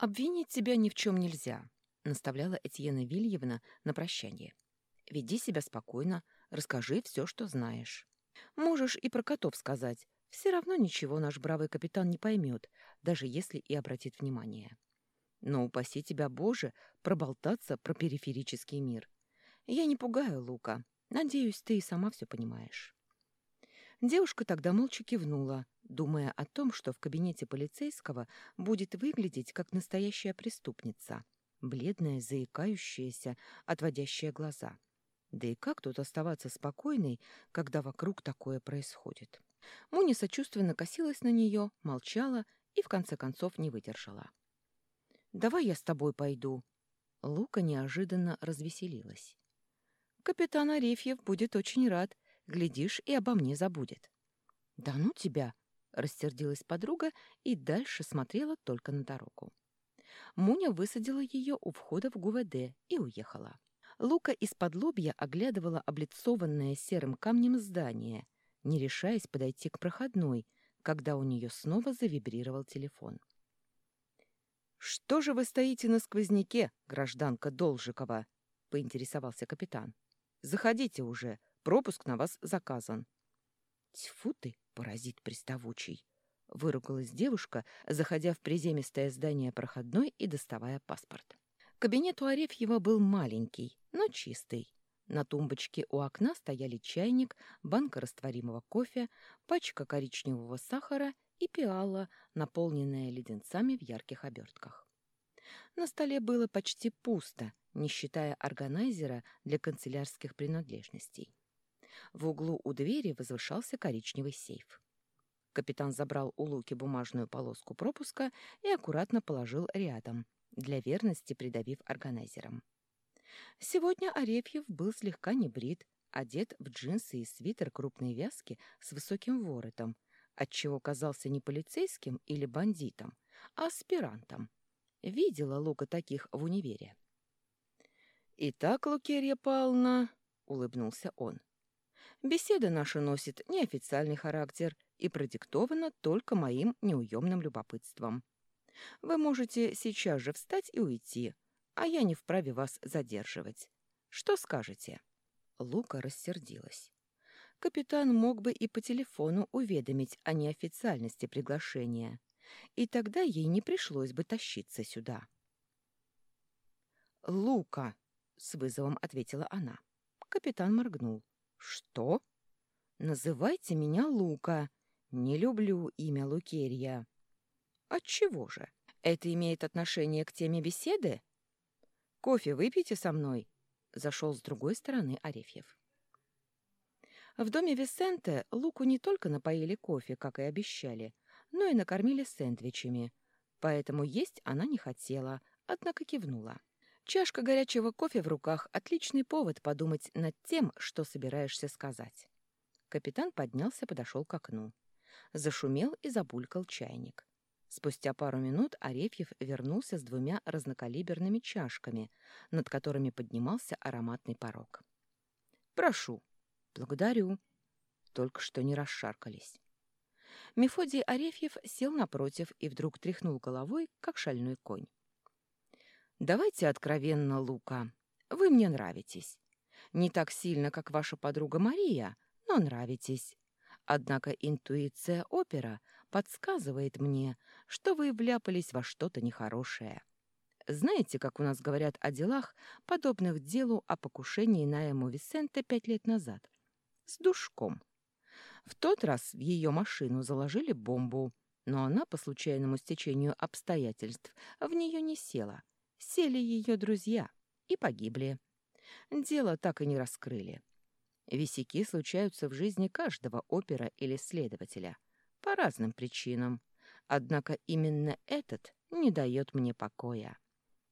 «Обвинить тебя ни в чем нельзя», — наставляла Этьена Вильевна на прощание. «Веди себя спокойно, расскажи все, что знаешь. Можешь и про котов сказать. Все равно ничего наш бравый капитан не поймет, даже если и обратит внимание. Но упаси тебя, Боже, проболтаться про периферический мир. Я не пугаю Лука. Надеюсь, ты и сама все понимаешь». Девушка тогда молча кивнула, думая о том, что в кабинете полицейского будет выглядеть как настоящая преступница, бледная, заикающаяся, отводящая глаза. Да и как тут оставаться спокойной, когда вокруг такое происходит? Муни сочувственно косилась на нее, молчала и в конце концов не выдержала. «Давай я с тобой пойду». Лука неожиданно развеселилась. «Капитан Арефьев будет очень рад, Глядишь, и обо мне забудет. «Да ну тебя!» — рассердилась подруга и дальше смотрела только на дорогу. Муня высадила ее у входа в ГУВД и уехала. Лука из-под лобья оглядывала облицованное серым камнем здание, не решаясь подойти к проходной, когда у нее снова завибрировал телефон. «Что же вы стоите на сквозняке, гражданка Должикова?» — поинтересовался капитан. «Заходите уже, Пропуск на вас заказан». «Тьфу ты, паразит приставучий!» — выругалась девушка, заходя в приземистое здание проходной и доставая паспорт. Кабинет у Арефьева был маленький, но чистый. На тумбочке у окна стояли чайник, банка растворимого кофе, пачка коричневого сахара и пиала, наполненная леденцами в ярких обертках. На столе было почти пусто, не считая органайзера для канцелярских принадлежностей. В углу у двери возвышался коричневый сейф. Капитан забрал у Луки бумажную полоску пропуска и аккуратно положил рядом, для верности придавив органайзером. Сегодня Арефьев был слегка небрит, одет в джинсы и свитер крупной вязки с высоким воротом, отчего казался не полицейским или бандитом, а аспирантом. Видела Лука таких в универе. «Итак, Лукерья Павловна», — улыбнулся он, Беседа наша носит неофициальный характер и продиктована только моим неуемным любопытством. Вы можете сейчас же встать и уйти, а я не вправе вас задерживать. Что скажете?» Лука рассердилась. Капитан мог бы и по телефону уведомить о неофициальности приглашения, и тогда ей не пришлось бы тащиться сюда. «Лука!» — с вызовом ответила она. Капитан моргнул. «Что?» «Называйте меня Лука. Не люблю имя Лукерья». «Отчего же? Это имеет отношение к теме беседы?» «Кофе выпейте со мной», — зашел с другой стороны Арефьев. В доме Висенте Луку не только напоили кофе, как и обещали, но и накормили сэндвичами, поэтому есть она не хотела, однако кивнула. Чашка горячего кофе в руках — отличный повод подумать над тем, что собираешься сказать. Капитан поднялся, подошел к окну. Зашумел и забулькал чайник. Спустя пару минут Арефьев вернулся с двумя разнокалиберными чашками, над которыми поднимался ароматный порог. «Прошу». «Благодарю». Только что не расшаркались. Мефодий Арефьев сел напротив и вдруг тряхнул головой, как шальной конь. Давайте откровенно, Лука. Вы мне нравитесь. Не так сильно, как ваша подруга Мария, но нравитесь. Однако интуиция опера подсказывает мне, что вы вляпались во что-то нехорошее. Знаете, как у нас говорят о делах, подобных делу о покушении на Эму Висенте пять лет назад? С душком. В тот раз в ее машину заложили бомбу, но она, по случайному стечению обстоятельств, в нее не села — сели ее друзья и погибли. Дело так и не раскрыли. Висяки случаются в жизни каждого опера или следователя по разным причинам. Однако именно этот не дает мне покоя.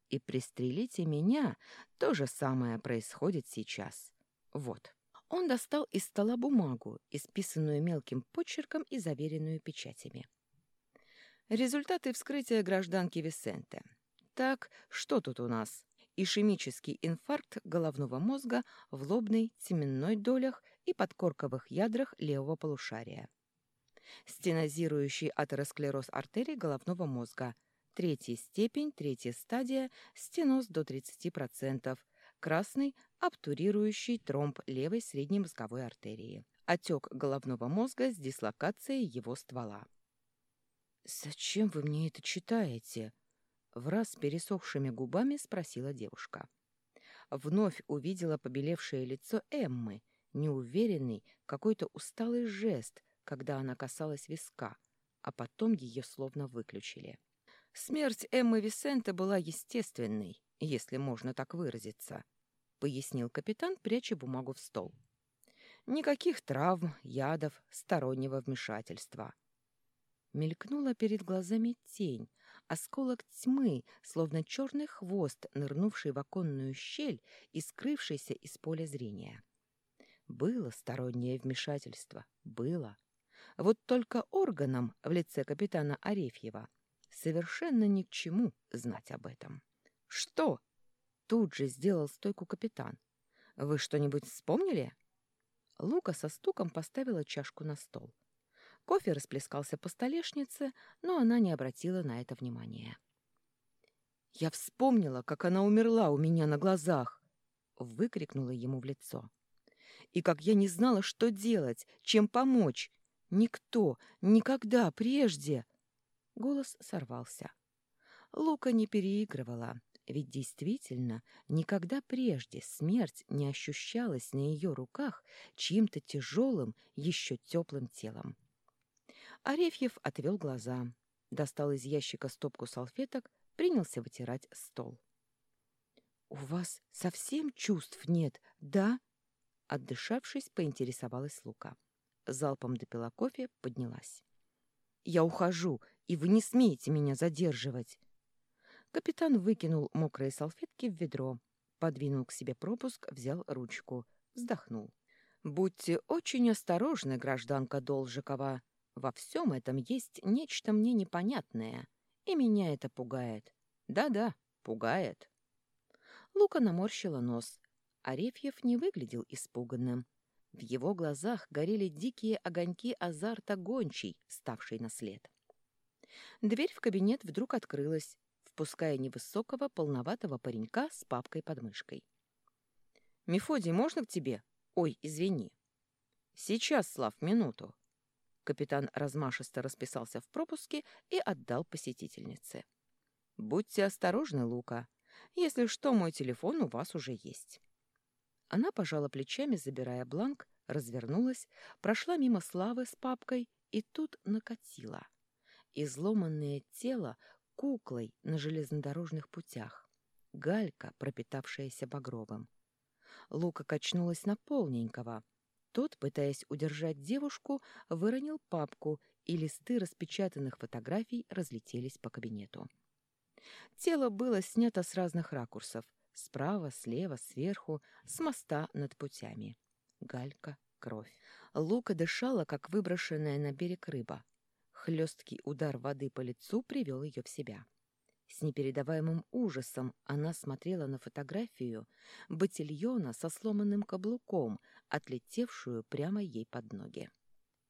И пристрелите меня, то же самое происходит сейчас. Вот. Он достал из стола бумагу, исписанную мелким почерком и заверенную печатями. Результаты вскрытия гражданки Висенте. Так, что тут у нас? Ишемический инфаркт головного мозга в лобной, теменной долях и подкорковых ядрах левого полушария. Стенозирующий атеросклероз артерий головного мозга. третья степень, третья стадия, стеноз до 30%, красный – обтурирующий тромб левой средней мозговой артерии, отек головного мозга с дислокацией его ствола. «Зачем вы мне это читаете?» Враз пересохшими губами спросила девушка. Вновь увидела побелевшее лицо Эммы, неуверенный, какой-то усталый жест, когда она касалась виска, а потом ее словно выключили. Смерть Эммы Висенте была естественной, если можно так выразиться, пояснил капитан, пряча бумагу в стол. Никаких травм, ядов, стороннего вмешательства. Мелькнула перед глазами тень, осколок тьмы, словно черный хвост, нырнувший в оконную щель и скрывшийся из поля зрения. Было стороннее вмешательство, было. Вот только органам в лице капитана Арефьева совершенно ни к чему знать об этом. «Что?» — тут же сделал стойку капитан. «Вы что-нибудь вспомнили?» Лука со стуком поставила чашку на стол. Кофе расплескался по столешнице, но она не обратила на это внимания. «Я вспомнила, как она умерла у меня на глазах!» — выкрикнула ему в лицо. «И как я не знала, что делать, чем помочь! Никто, никогда прежде!» Голос сорвался. Лука не переигрывала, ведь действительно никогда прежде смерть не ощущалась на ее руках чьим-то тяжелым, еще теплым телом. Арефьев отвел глаза, достал из ящика стопку салфеток, принялся вытирать стол. «У вас совсем чувств нет, да?» Отдышавшись, поинтересовалась Лука. Залпом допила кофе, поднялась. «Я ухожу, и вы не смеете меня задерживать!» Капитан выкинул мокрые салфетки в ведро, подвинул к себе пропуск, взял ручку, вздохнул. «Будьте очень осторожны, гражданка Должикова!» Во всем этом есть нечто мне непонятное, и меня это пугает. Да-да, пугает. Лука наморщила нос. Арефьев не выглядел испуганным. В его глазах горели дикие огоньки азарта гончий, ставший на след. Дверь в кабинет вдруг открылась, впуская невысокого полноватого паренька с папкой под мышкой. «Мефодий, можно к тебе? Ой, извини». «Сейчас, Слав, минуту». Капитан размашисто расписался в пропуске и отдал посетительнице. «Будьте осторожны, Лука. Если что, мой телефон у вас уже есть». Она пожала плечами, забирая бланк, развернулась, прошла мимо Славы с папкой и тут накатила. Изломанное тело куклой на железнодорожных путях. Галька, пропитавшаяся багровым. Лука качнулась на полненького — тот, пытаясь удержать девушку, выронил папку, и листы распечатанных фотографий разлетелись по кабинету. Тело было снято с разных ракурсов — справа, слева, сверху, с моста над путями. Галька, кровь. Лука дышала, как выброшенная на берег рыба. Хлесткий удар воды по лицу привел ее в себя. С непередаваемым ужасом она смотрела на фотографию ботильона со сломанным каблуком, отлетевшую прямо ей под ноги.